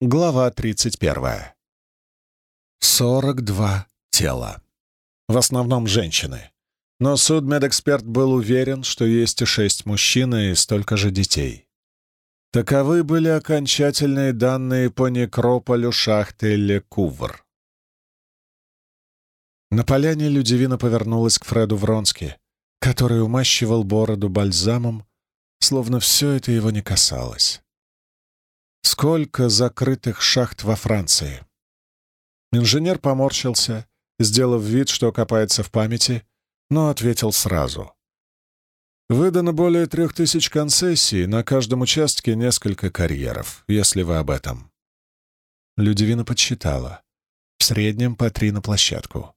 Глава 31. 42 тела. В основном женщины. Но судмедэксперт был уверен, что есть и шесть мужчин и столько же детей. Таковы были окончательные данные по некрополю шахты Лекувр. На поляне Людивина повернулась к Фреду Вронски, который умащивал бороду бальзамом, словно все это его не касалось. Сколько закрытых шахт во Франции? Инженер поморщился, сделав вид, что копается в памяти, но ответил сразу. Выдано более трех тысяч концессий, на каждом участке несколько карьеров, если вы об этом. Людивина подсчитала. В среднем по три на площадку.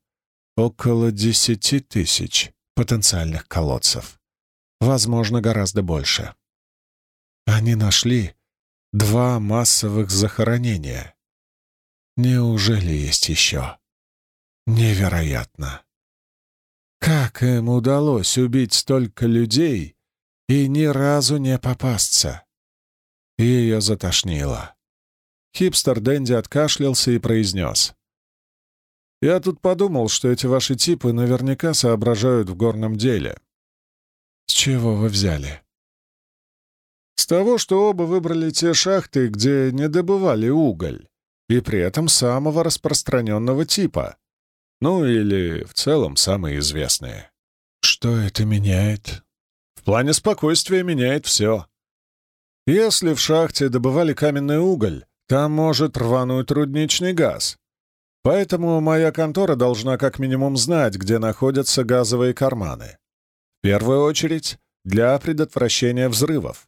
Около десяти тысяч потенциальных колодцев. Возможно, гораздо больше. Они нашли Два массовых захоронения. Неужели есть еще? Невероятно. Как им удалось убить столько людей и ни разу не попасться? Ее затошнило. Хипстер Дэнди откашлялся и произнес. «Я тут подумал, что эти ваши типы наверняка соображают в горном деле». «С чего вы взяли?» С того, что оба выбрали те шахты, где не добывали уголь, и при этом самого распространенного типа. Ну или в целом самые известные. Что это меняет? В плане спокойствия меняет все. Если в шахте добывали каменный уголь, там может рвануть рудничный газ. Поэтому моя контора должна как минимум знать, где находятся газовые карманы. В первую очередь, для предотвращения взрывов.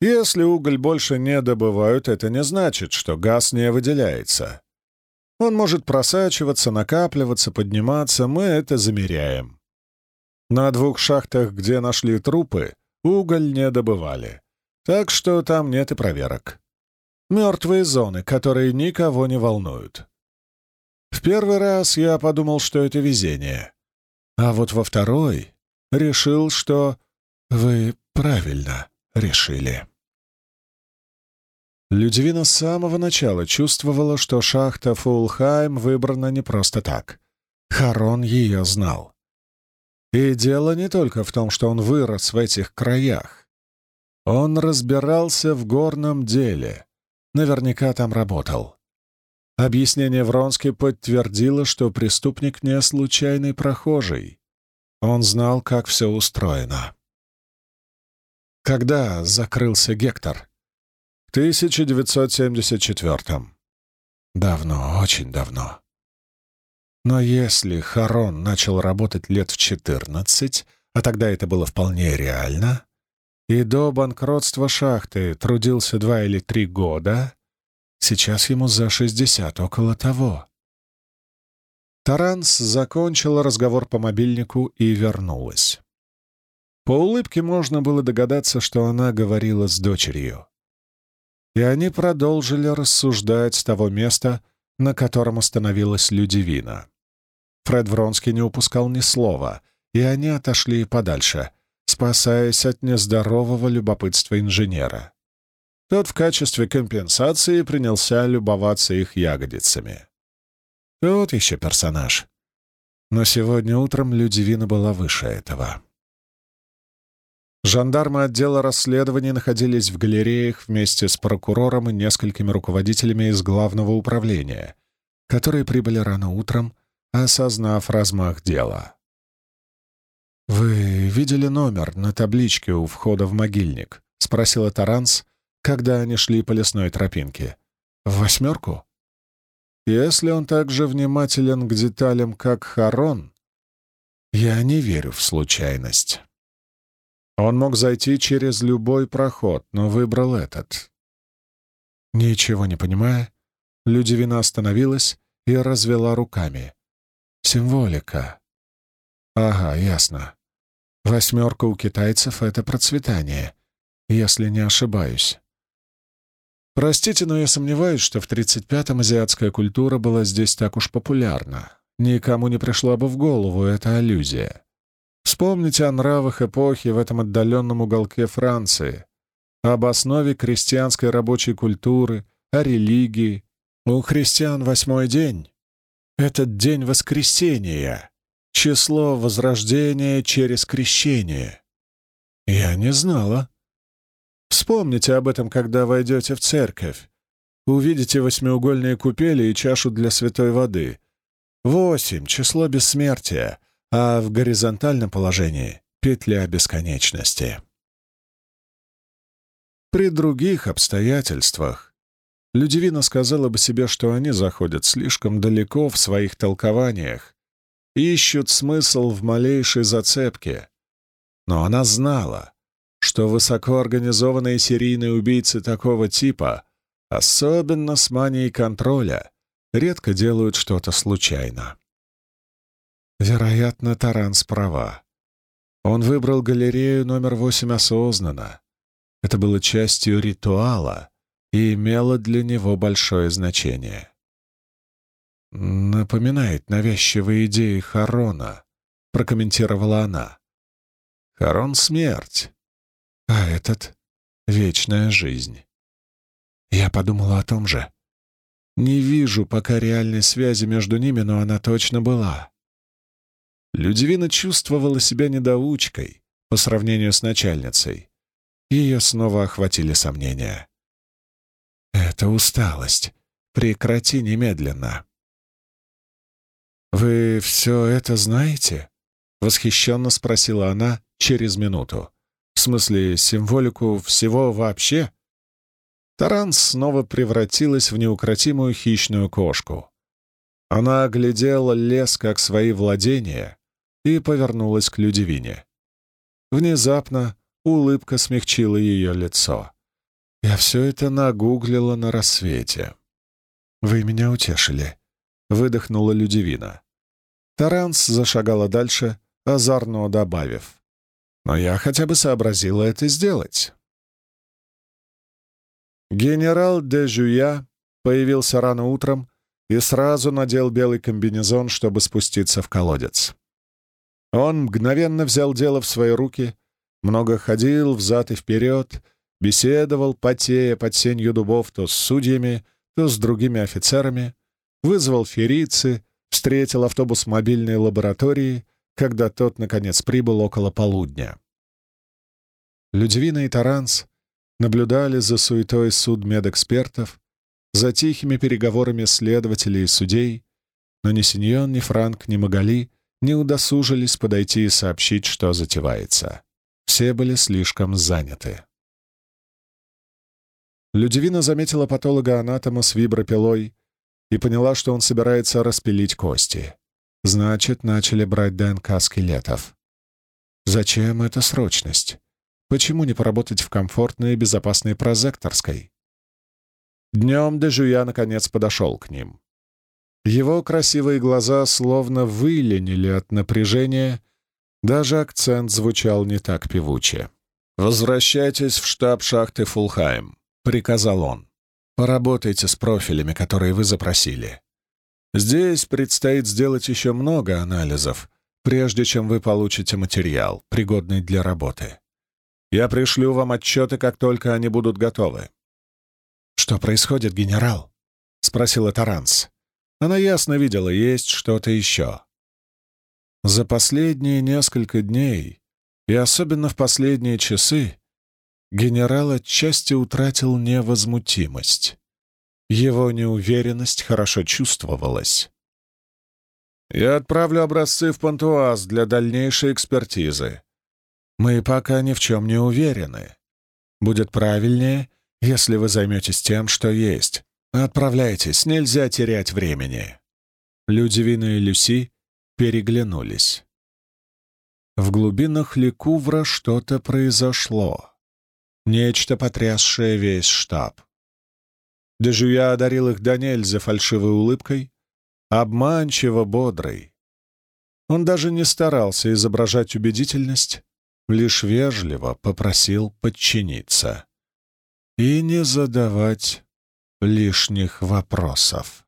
Если уголь больше не добывают, это не значит, что газ не выделяется. Он может просачиваться, накапливаться, подниматься, мы это замеряем. На двух шахтах, где нашли трупы, уголь не добывали, так что там нет и проверок. Мертвые зоны, которые никого не волнуют. В первый раз я подумал, что это везение, а вот во второй решил, что вы правильно решили. Людивина с самого начала чувствовала, что шахта Фулхайм выбрана не просто так. Харон ее знал. И дело не только в том, что он вырос в этих краях. Он разбирался в горном деле. Наверняка там работал. Объяснение Вронски подтвердило, что преступник не случайный прохожий. Он знал, как все устроено. Когда закрылся Гектор? В 1974-м. Давно, очень давно. Но если Харон начал работать лет в 14, а тогда это было вполне реально, и до банкротства шахты трудился два или три года, сейчас ему за 60, около того. Таранс закончила разговор по мобильнику и вернулась. По улыбке можно было догадаться, что она говорила с дочерью. И они продолжили рассуждать с того места, на котором остановилась Людивина. Фред Вронский не упускал ни слова, и они отошли подальше, спасаясь от нездорового любопытства инженера. Тот в качестве компенсации принялся любоваться их ягодицами. Тот еще персонаж. Но сегодня утром Людивина была выше этого. Жандармы отдела расследований находились в галереях вместе с прокурором и несколькими руководителями из главного управления, которые прибыли рано утром, осознав размах дела. «Вы видели номер на табличке у входа в могильник?» — спросила Таранс, когда они шли по лесной тропинке. «В восьмерку?» «Если он так же внимателен к деталям, как Харон, я не верю в случайность». Он мог зайти через любой проход, но выбрал этот. Ничего не понимая, Людивина остановилась и развела руками. Символика. Ага, ясно. Восьмерка у китайцев — это процветание, если не ошибаюсь. Простите, но я сомневаюсь, что в 35-м азиатская культура была здесь так уж популярна. Никому не пришла бы в голову эта аллюзия. Вспомните о нравах эпохи в этом отдаленном уголке Франции, об основе крестьянской рабочей культуры, о религии. У христиан восьмой день. Этот день воскресения, число возрождения через крещение. Я не знала. Вспомните об этом, когда войдете в церковь. Увидите восьмиугольные купели и чашу для святой воды. Восемь — число бессмертия, а в горизонтальном положении — петля бесконечности. При других обстоятельствах Людивина сказала бы себе, что они заходят слишком далеко в своих толкованиях ищут смысл в малейшей зацепке. Но она знала, что высокоорганизованные серийные убийцы такого типа, особенно с манией контроля, редко делают что-то случайно. Вероятно, Таранс права. Он выбрал галерею номер восемь осознанно. Это было частью ритуала и имело для него большое значение. «Напоминает навязчивые идеи Харона», — прокомментировала она. «Харон — смерть, а этот — вечная жизнь». Я подумала о том же. Не вижу пока реальной связи между ними, но она точно была. Людивина чувствовала себя недоучкой по сравнению с начальницей. Ее снова охватили сомнения. «Это усталость. Прекрати немедленно». «Вы все это знаете?» — восхищенно спросила она через минуту. «В смысле, символику всего вообще?» Таранс снова превратилась в неукротимую хищную кошку. Она оглядела лес как свои владения и повернулась к Людивине. Внезапно улыбка смягчила ее лицо. «Я все это нагуглила на рассвете». «Вы меня утешили», — выдохнула Людивина. Таранс зашагала дальше, озорно добавив. «Но я хотя бы сообразила это сделать». Генерал де Жуя появился рано утром и сразу надел белый комбинезон, чтобы спуститься в колодец. Он мгновенно взял дело в свои руки, много ходил взад и вперед, беседовал, потея под сенью дубов то с судьями, то с другими офицерами, вызвал ферицы, встретил автобус мобильной лаборатории, когда тот, наконец, прибыл около полудня. Людивина и Таранс наблюдали за суетой судмедэкспертов, за тихими переговорами следователей и судей, но ни Синьон, ни Франк, ни Магали не удосужились подойти и сообщить, что затевается. Все были слишком заняты. Людивина заметила патолога-анатома с вибропилой и поняла, что он собирается распилить кости. Значит, начали брать ДНК скелетов. Зачем эта срочность? Почему не поработать в комфортной и безопасной прозекторской? Днем Дежуя наконец подошел к ним. Его красивые глаза словно выленили от напряжения, даже акцент звучал не так певуче. «Возвращайтесь в штаб шахты Фулхайм», — приказал он. «Поработайте с профилями, которые вы запросили. Здесь предстоит сделать еще много анализов, прежде чем вы получите материал, пригодный для работы. Я пришлю вам отчеты, как только они будут готовы». «Что происходит, генерал?» — спросила Таранс. Она ясно видела, есть что-то еще. За последние несколько дней, и особенно в последние часы, генерал отчасти утратил невозмутимость. Его неуверенность хорошо чувствовалась. «Я отправлю образцы в Пантуаз для дальнейшей экспертизы. Мы пока ни в чем не уверены. Будет правильнее, если вы займетесь тем, что есть. Отправляйтесь, нельзя терять времени». Людивина и Люси переглянулись. В глубинах Ликувра что-то произошло. Нечто, потрясшее весь штаб. Дежуя одарил их до нельзя фальшивой улыбкой, обманчиво бодрой. Он даже не старался изображать убедительность, лишь вежливо попросил подчиниться и не задавать лишних вопросов.